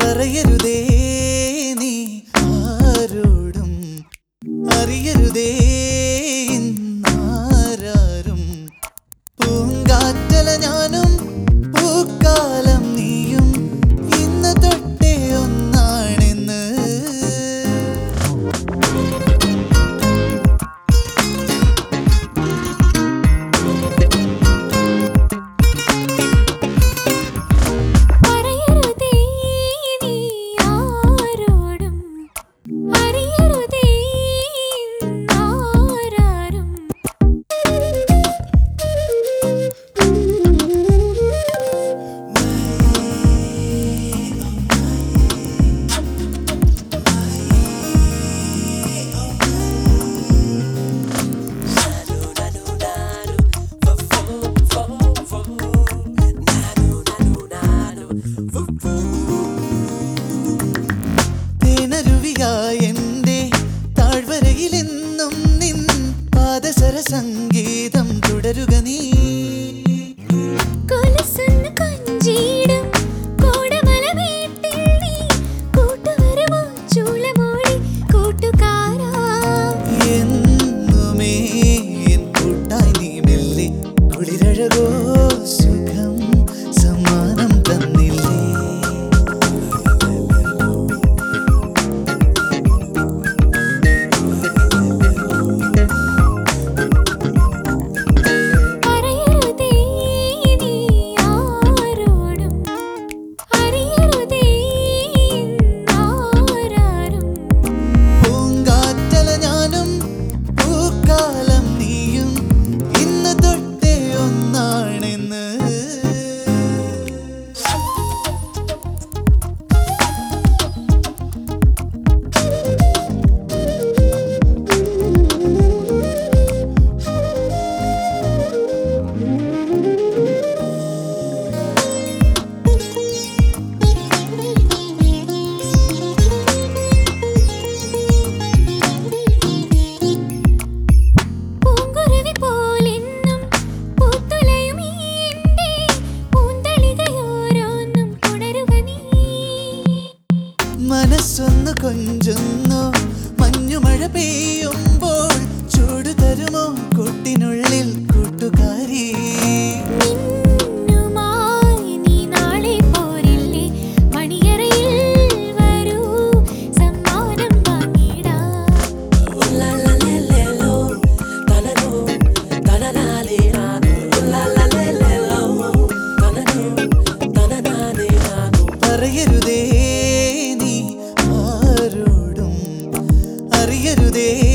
പറയരുതേ നീ ആരോടും അറിയരുതേ എന്റെ നിൻ പാദസര സംഗീതം തുടരുക നീ. എന്നുമേ എൻ കൂട്ടായി നീ മെല്ലെ കുളിരഴകോ. കൊഞ്ചുന്നു. മഞ്ഞുമഴ പെയ്യും you do this